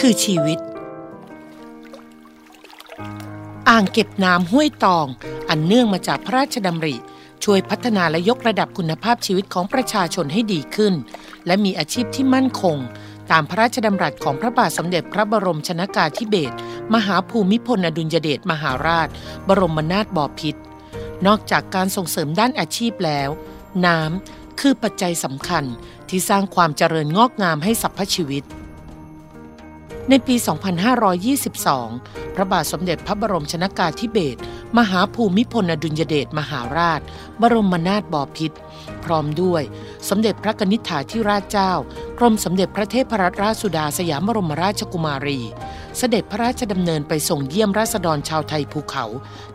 คือชีวิต อ่างเก็บน้ำห้วยตอง อันเนื่องมาจากพระราชดำริ ช่วยพัฒนาและยกระดับคุณภาพชีวิตของประชาชนให้ดีขึ้น และมีอาชีพที่มั่นคง ตามพระราชดำรัสของพระบาทสมเด็จพระบรมชนากาธิเบศรมหาภูมิพลอดุลยเดชมหาราช บรมนาถบพิตรนอกจากการส่งเสริมด้านอาชีพแล้ว น้ำคือปัจจัยสำคัญที่สร้างความเจริญงอกงามให้สรรพชีวิต ในปี 2522 พระบาทสมเด็จพระบรมชนากาธิเบศรมหาภูมิพลอดุลยเดชมหาราช บรมนาถบพิตรพร้อมด้วยสมเด็จพระกนิษฐาธิราชเจ้ากรมสมเด็จพระเทพรัตนราชสุดาสยามบรมราชกุมารี เสด็จพระราชดำเนินไปส่งเยี่ยมราษฎรชาวไทยภูเขา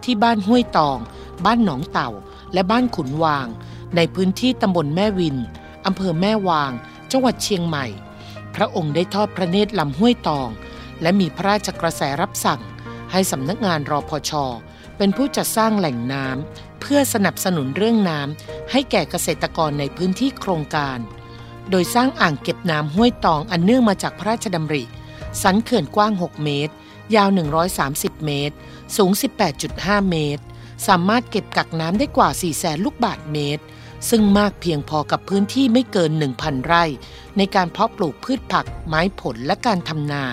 ที่บ้านห้วยตอง บ้านหนองเต่า และบ้านขุนวาง ในพื้นที่ตำบลแม่วินอำเภอแม่วาง จังหวัดเชียงใหม่ พระองค์ได้ทอดพระเนตรลำห้วยตอง และมีพระราชกระแสรับสั่ง ให้สำนักงานรอพชเป็นผู้จัดสร้างแหล่งน้ำเพื่อสนับสนุนเรื่องน้ำให้แก่เกษตรกรในพื้นที่โครงการ โดยสร้างอ่างเก็บน้ำห้วยตองอันเนื่องมาจากพระราชดำริ สันเขื่อนกว้าง 6 เมตร ยาว 130 เมตร สูง 18.5 เมตร สามารถเก็บกักน้ำได้กว่า4แสนลูกบาทเมตร ซึ่งมากเพียงพอกับพื้นที่ไม่เกิน 1,000 ไร่ ในการเพาะปลูกพืชผัก ไม้ผลและการทำนา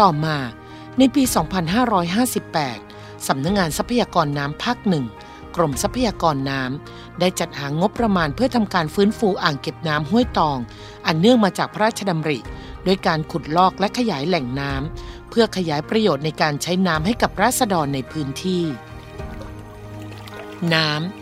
ต่อมาในปี 2558 สำนักงงานทรัพยากรน้ำภาคหนึ่งกรมทรัพยากรน้ำได้จัดหางบประมาณเพื่อทำการฟื้นฟูอ่างเก็บน้ำห้วยตอง อันเนื่องมาจากพระราชดำริด้วยการขุดลอกและขยายแหล่งน้ำเพื่อขยายประโยชน์ในการใช้น้ำให้กับราษฎรในพื้นที่ น้ำ